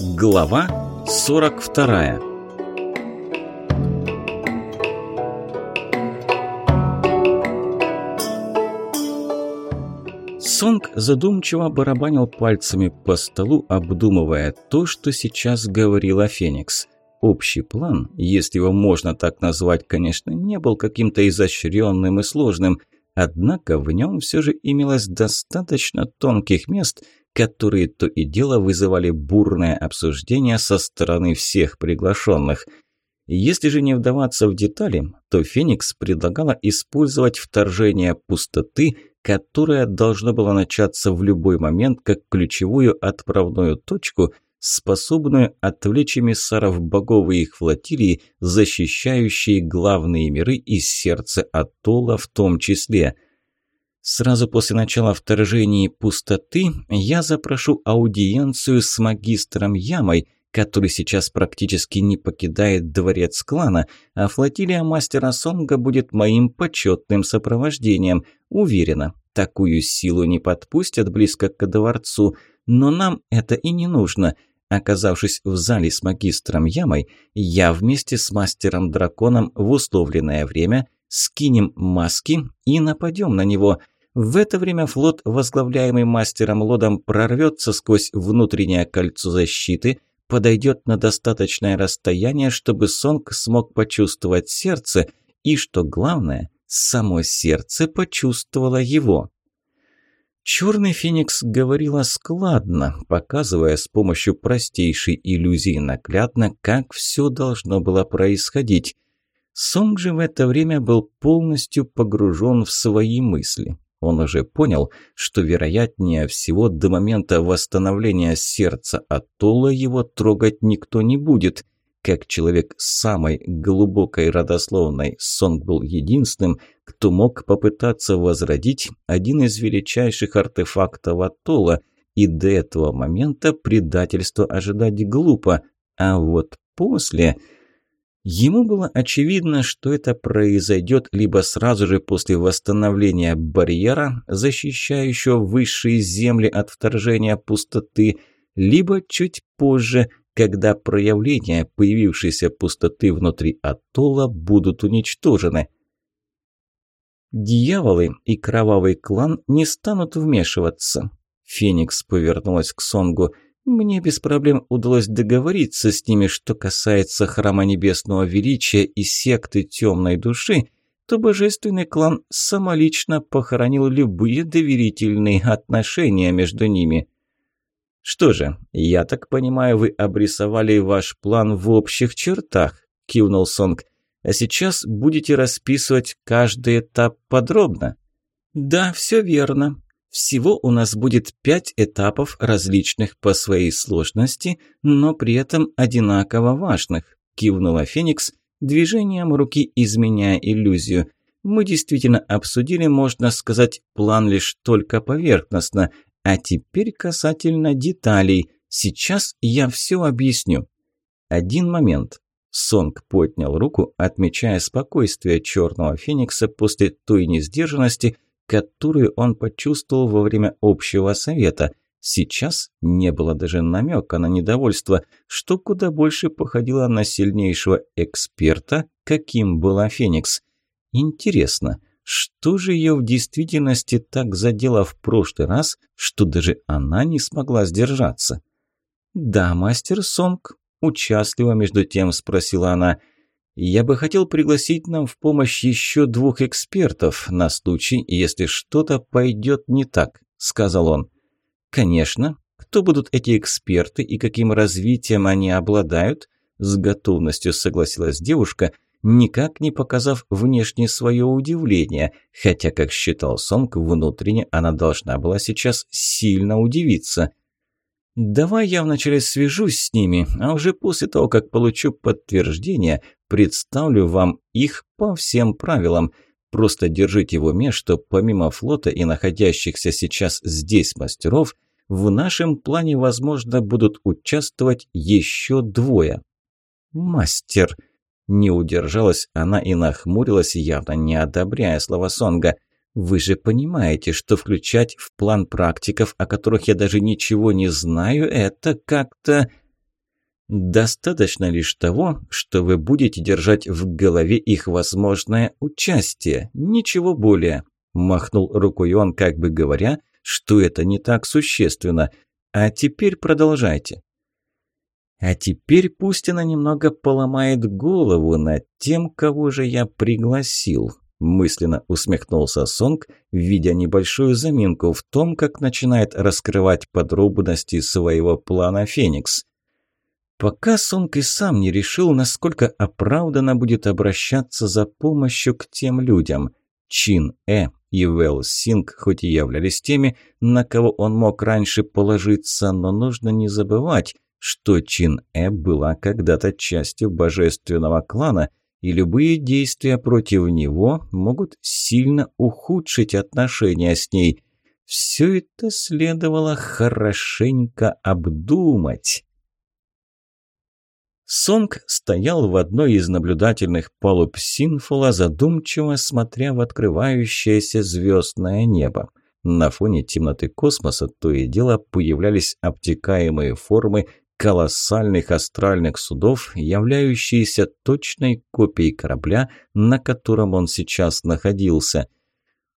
Глава 42 Сонг задумчиво барабанил пальцами по столу, обдумывая то, что сейчас говорила Феникс – Общий план, если его можно так назвать, конечно, не был каким-то изощренным и сложным, Однако в нем все же имелось достаточно тонких мест, которые то и дело вызывали бурное обсуждение со стороны всех приглашенных. Если же не вдаваться в детали, то Феникс предлагала использовать вторжение пустоты, которое должно было начаться в любой момент как ключевую отправную точку – способную отвлечь эмиссаров богов и их флотилии, защищающие главные миры и сердце Атолла в том числе. Сразу после начала вторжения пустоты я запрошу аудиенцию с магистром Ямой, который сейчас практически не покидает дворец клана, а флотилия мастера Сонга будет моим почетным сопровождением. Уверена, такую силу не подпустят близко к дворцу, но нам это и не нужно – оказавшись в зале с магистром Ямой, я вместе с мастером-драконом в условленное время скинем маски и нападем на него. В это время флот, возглавляемый мастером Лодом, прорвется сквозь внутреннее кольцо защиты, подойдет на достаточное расстояние, чтобы Сонг смог почувствовать сердце и, что главное, само сердце почувствовало его. Черный Феникс говорила складно, показывая с помощью простейшей иллюзии наглядно, как все должно было происходить. Сонг же в это время был полностью погружен в свои мысли. Он уже понял, что вероятнее всего до момента восстановления сердца Атолла его трогать никто не будет – как человек с самой глубокой родословной, Сонг был единственным, кто мог попытаться возродить один из величайших артефактов Атолла, и до этого момента предательство ожидать глупо, а вот после... Ему было очевидно, что это произойдет либо сразу же после восстановления барьера, защищающего высшие земли от вторжения пустоты, либо чуть позже, когда проявления, появившейся пустоты внутри атолла, будут уничтожены. Дьяволы и кровавый клан не станут вмешиваться. Феникс повернулась к Сонгу. Мне без проблем удалось договориться с ними, что касается Храма Небесного Величия и секты Темной Души, то Божественный Клан самолично похоронил любые доверительные отношения между ними – «Что же, я так понимаю, вы обрисовали ваш план в общих чертах?» – кивнул Сонг. «А сейчас будете расписывать каждый этап подробно?» «Да, все верно. Всего у нас будет пять этапов, различных по своей сложности, но при этом одинаково важных», – кивнула Феникс, движением руки изменяя иллюзию – мы действительно обсудили, можно сказать, план лишь только поверхностно, а теперь касательно деталей. Сейчас я все объясню. Один момент. Сонг поднял руку, отмечая спокойствие черного феникса после той несдержанности, которую он почувствовал во время общего совета. Сейчас не было даже намека на недовольство, что куда больше походило на сильнейшего эксперта, каким была Феникс. Интересно, что же ее в действительности так задело в прошлый раз, что даже она не смогла сдержаться? «Да, мастер Сонг», – участливо между тем спросила она, – «я бы хотел пригласить нам в помощь еще двух экспертов на случай, если что-то пойдет не так», – сказал он. «Конечно. Кто будут эти эксперты и каким развитием они обладают?» – с готовностью согласилась девушка – никак не показав внешне свое удивление, хотя, как считал Сомк, внутренне она должна была сейчас сильно удивиться. «Давай я вначале свяжусь с ними, а уже после того, как получу подтверждение, представлю вам их по всем правилам. Просто держите в уме, что помимо флота и находящихся сейчас здесь мастеров, в нашем плане, возможно, будут участвовать еще двое». «Мастер!» Не удержалась она и нахмурилась, явно не одобряя слова Сонга. «Вы же понимаете, что включать в план практиков, о которых я даже ничего не знаю, это как-то...» «Достаточно лишь того, что вы будете держать в голове их возможное участие, ничего более», – махнул рукой он, как бы говоря, что это не так существенно. «А теперь продолжайте». А теперь пусть она немного поломает голову над тем, кого же я пригласил. Мысленно усмехнулся Сонг, видя небольшую заминку в том, как начинает раскрывать подробности своего плана Феникс. Пока Сонг и сам не решил, насколько оправданно будет обращаться за помощью к тем людям. Чин Э и Вэл Синг хоть и являлись теми, на кого он мог раньше положиться, но нужно не забывать – что Чин Э была когда-то частью божественного клана, и любые действия против него могут сильно ухудшить отношения с ней. Все это следовало хорошенько обдумать. Сонг стоял в одной из наблюдательных палуб Синфола, задумчиво смотря в открывающееся звездное небо. На фоне темноты космоса то и дело появлялись обтекаемые формы колоссальных астральных судов, являющиеся точной копией корабля, на котором он сейчас находился.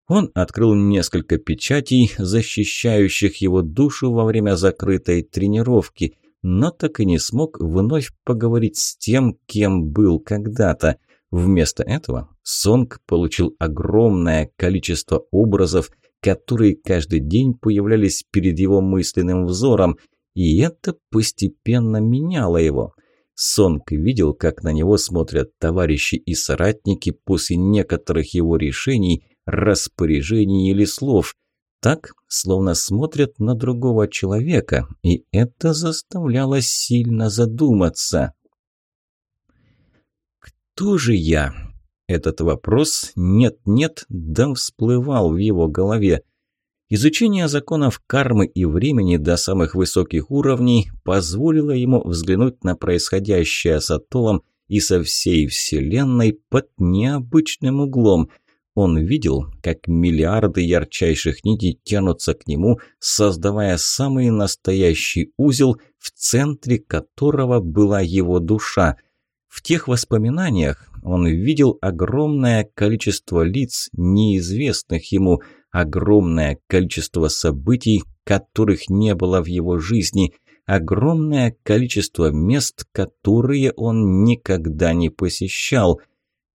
Он открыл несколько печатей, защищающих его душу во время закрытой тренировки, но так и не смог вновь поговорить с тем, кем был когда-то. Вместо этого Сонг получил огромное количество образов, которые каждый день появлялись перед его мысленным взором – и это постепенно меняло его. Сонг видел, как на него смотрят товарищи и соратники после некоторых его решений, распоряжений или слов. Так, словно смотрят на другого человека, и это заставляло сильно задуматься. «Кто же я?» Этот вопрос «нет-нет» да всплывал в его голове – Изучение законов кармы и времени до самых высоких уровней позволило ему взглянуть на происходящее с Атолом и со всей Вселенной под необычным углом. Он видел, как миллиарды ярчайших нитей тянутся к нему, создавая самый настоящий узел, в центре которого была его душа – в тех воспоминаниях он видел огромное количество лиц, неизвестных ему, огромное количество событий, которых не было в его жизни, огромное количество мест, которые он никогда не посещал.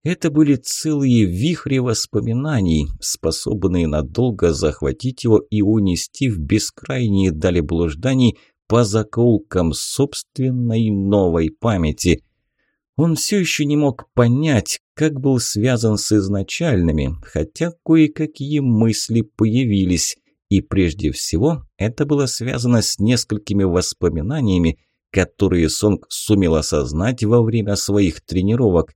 Это были целые вихри воспоминаний, способные надолго захватить его и унести в бескрайние дали блужданий по заколкам собственной новой памяти. Он все еще не мог понять, как был связан с изначальными, хотя кое-какие мысли появились. И прежде всего это было связано с несколькими воспоминаниями, которые Сонг сумел осознать во время своих тренировок.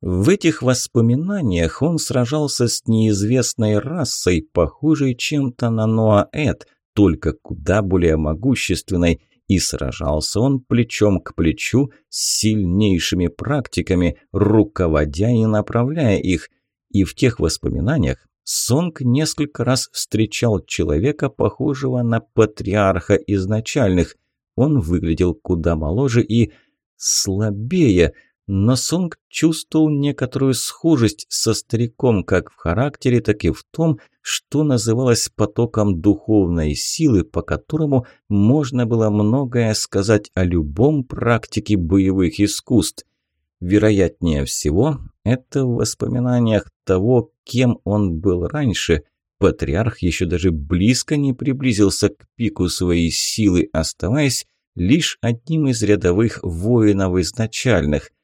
В этих воспоминаниях он сражался с неизвестной расой, похожей чем-то на Ноаэт, только куда более могущественной – и сражался он плечом к плечу с сильнейшими практиками, руководя и направляя их. И в тех воспоминаниях Сонг несколько раз встречал человека, похожего на патриарха изначальных. Он выглядел куда моложе и слабее, но Сунг чувствовал некоторую схожесть со стариком как в характере, так и в том, что называлось потоком духовной силы, по которому можно было многое сказать о любом практике боевых искусств. Вероятнее всего, это в воспоминаниях того, кем он был раньше. Патриарх еще даже близко не приблизился к пику своей силы, оставаясь лишь одним из рядовых воинов изначальных –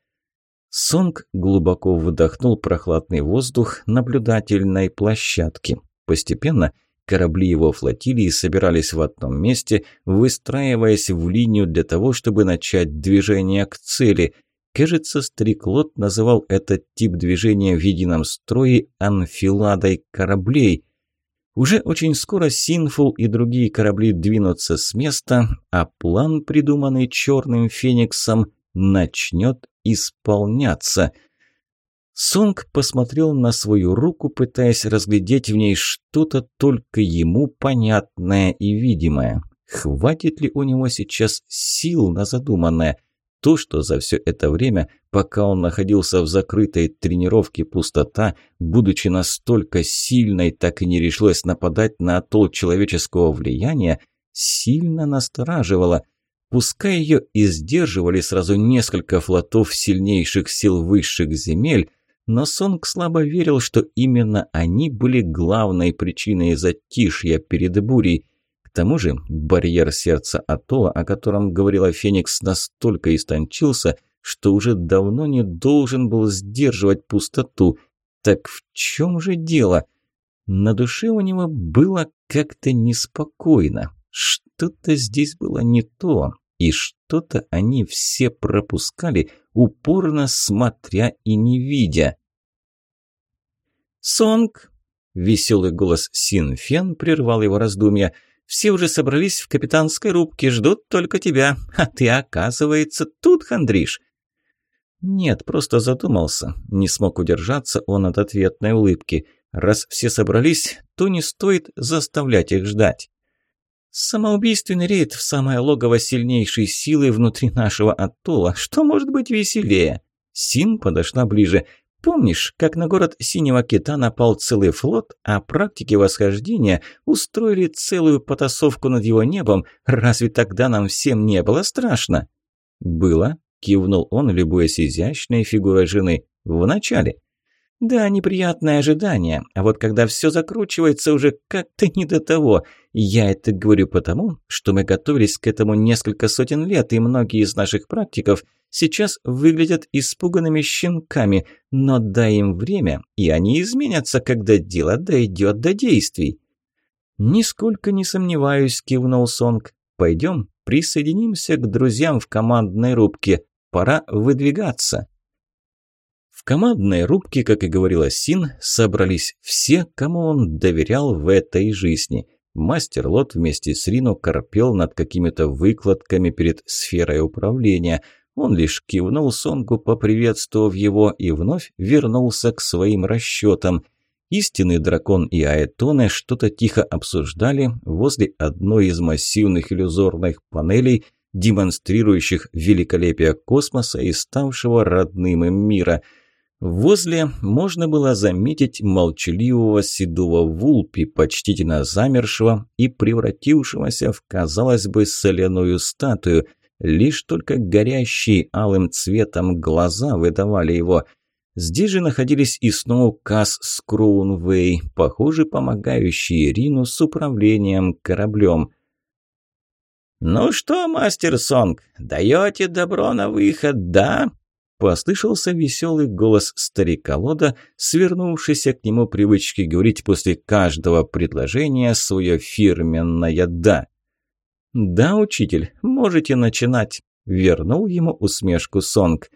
Сонг глубоко выдохнул прохладный воздух наблюдательной площадки. Постепенно корабли его флотилии собирались в одном месте, выстраиваясь в линию для того, чтобы начать движение к цели. Кажется, Стриклот называл этот тип движения в едином строе анфиладой кораблей. Уже очень скоро Синфул и другие корабли двинутся с места, а план, придуманный Черным Фениксом – начнет исполняться. Сонг посмотрел на свою руку, пытаясь разглядеть в ней что-то только ему понятное и видимое. Хватит ли у него сейчас сил на задуманное? То, что за все это время, пока он находился в закрытой тренировке пустота, будучи настолько сильной, так и не решилась нападать на атолл человеческого влияния, сильно настораживало – Пускай ее и сдерживали сразу несколько флотов сильнейших сил высших земель, но Сонг слабо верил, что именно они были главной причиной затишья перед бурей. К тому же барьер сердца Атола, о котором говорила Феникс, настолько истончился, что уже давно не должен был сдерживать пустоту. Так в чем же дело? На душе у него было как-то неспокойно. Что-то здесь было не то и что-то они все пропускали, упорно смотря и не видя. «Сонг!» – веселый голос Син Фен прервал его раздумья. «Все уже собрались в капитанской рубке, ждут только тебя, а ты, оказывается, тут хандришь!» «Нет, просто задумался». Не смог удержаться он от ответной улыбки. «Раз все собрались, то не стоит заставлять их ждать». Самоубийству в самое логово сильнейшей силы внутри нашего атолла. Что может быть веселее? Син подошла ближе. Помнишь, как на город Синего Кита напал целый флот, а практики восхождения устроили целую потасовку над его небом? Разве тогда нам всем не было страшно? Было, кивнул он, любуясь изящной фигурой жены. Вначале. Да, неприятное ожидание. А вот когда все закручивается уже как-то не до того. Я это говорю потому, что мы готовились к этому несколько сотен лет, и многие из наших практиков сейчас выглядят испуганными щенками, но дай им время, и они изменятся, когда дело дойдет до действий. «Нисколько не сомневаюсь», – кивнул Сонг. «Пойдем, присоединимся к друзьям в командной рубке. Пора выдвигаться». В командной рубке, как и говорила Син, собрались все, кому он доверял в этой жизни. Мастер Лот вместе с Рино корпел над какими-то выкладками перед сферой управления. Он лишь кивнул Сонгу, поприветствовав его, и вновь вернулся к своим расчетам. Истинный дракон и Аэтоне что-то тихо обсуждали возле одной из массивных иллюзорных панелей, демонстрирующих великолепие космоса и ставшего родным им мира – Возле можно было заметить молчаливого седого вулпи, почтительно замершего и превратившегося в, казалось бы, соляную статую. Лишь только горящие алым цветом глаза выдавали его. Здесь же находились и снова Касс с Кроунвей, похоже, помогающие Рину с управлением кораблем. «Ну что, мастер Сонг, даете добро на выход, да?» Послышался веселый голос старика Лода, свернувшийся к нему привычки говорить после каждого предложения свое фирменное «да». «Да, учитель, можете начинать», – вернул ему усмешку Сонг.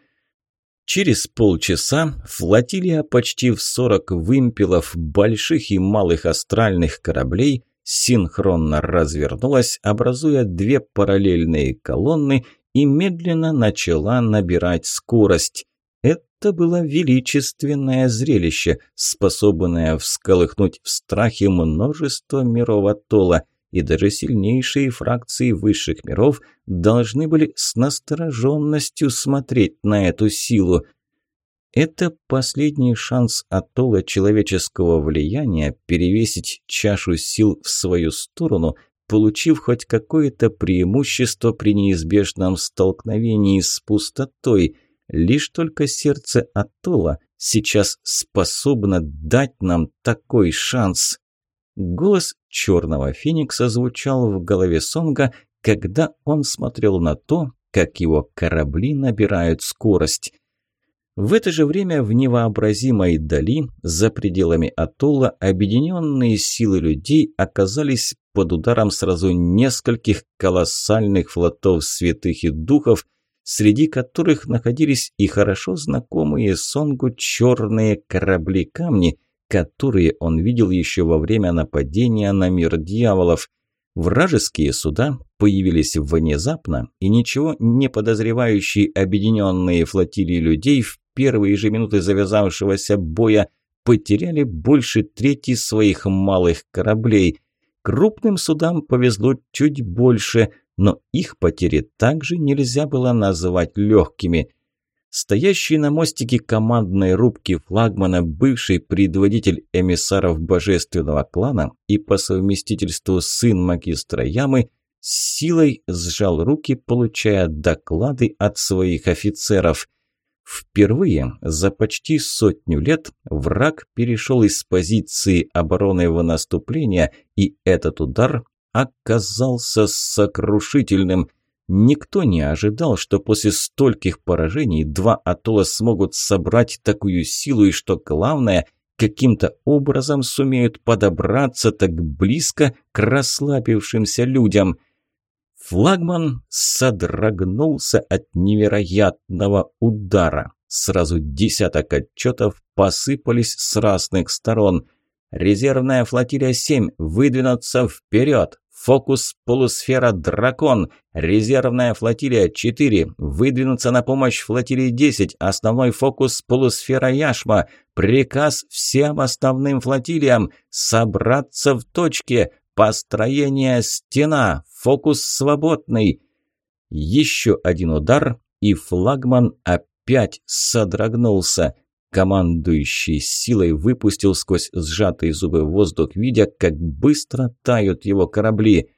Через полчаса флотилия почти в 40 вымпелов больших и малых астральных кораблей синхронно развернулась, образуя две параллельные колонны и медленно начала набирать скорость. Это было величественное зрелище, способное всколыхнуть в страхе множество миров Атолла, и даже сильнейшие фракции высших миров должны были с настороженностью смотреть на эту силу. Это последний шанс Атолла человеческого влияния перевесить чашу сил в свою сторону – получив хоть какое-то преимущество при неизбежном столкновении с пустотой, лишь только сердце Атола сейчас способно дать нам такой шанс. Голос черного феникса звучал в голове Сонга, когда он смотрел на то, как его корабли набирают скорость. В это же время в невообразимой дали, за пределами атолла, объединенные силы людей оказались под ударом сразу нескольких колоссальных флотов святых и духов, среди которых находились и хорошо знакомые Сонгу черные корабли-камни, которые он видел еще во время нападения на мир дьяволов. Вражеские суда появились внезапно, и ничего не подозревающие объединенные флотилии людей в первые же минуты завязавшегося боя потеряли больше трети своих малых кораблей. Крупным судам повезло чуть больше, но их потери также нельзя было назвать легкими. Стоящий на мостике командной рубки флагмана бывший предводитель эмиссаров божественного клана и по совместительству сын магистра Ямы – силой сжал руки, получая доклады от своих офицеров. Впервые за почти сотню лет враг перешел из позиции обороны в наступление, и этот удар оказался сокрушительным. Никто не ожидал, что после стольких поражений два атолла смогут собрать такую силу и, что главное, каким-то образом сумеют подобраться так близко к расслабившимся людям – Флагман содрогнулся от невероятного удара. Сразу десяток отчетов посыпались с разных сторон. Резервная флотилия 7 выдвинуться вперед. Фокус полусфера «Дракон». Резервная флотилия 4 выдвинуться на помощь флотилии 10. Основной фокус полусфера «Яшма». Приказ всем основным флотилиям собраться в точке. Построение стена, фокус свободный. Еще один удар, и флагман опять содрогнулся. Командующий силой выпустил сквозь сжатые зубы воздух, видя, как быстро тают его корабли.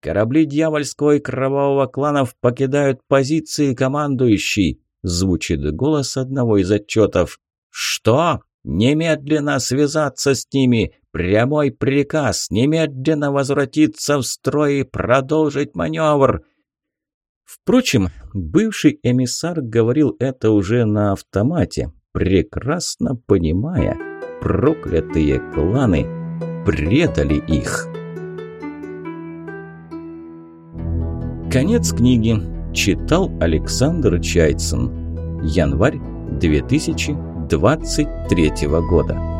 «Корабли дьявольского и кровавого кланов покидают позиции, командующий!» – звучит голос одного из отчетов. «Что?» «Немедленно связаться с ними! Прямой приказ! Немедленно возвратиться в строй и продолжить маневр!» Впрочем, бывший эмиссар говорил это уже на автомате, прекрасно понимая, проклятые кланы предали их. Конец книги. Читал Александр Чайцын. Январь 2000 23 года.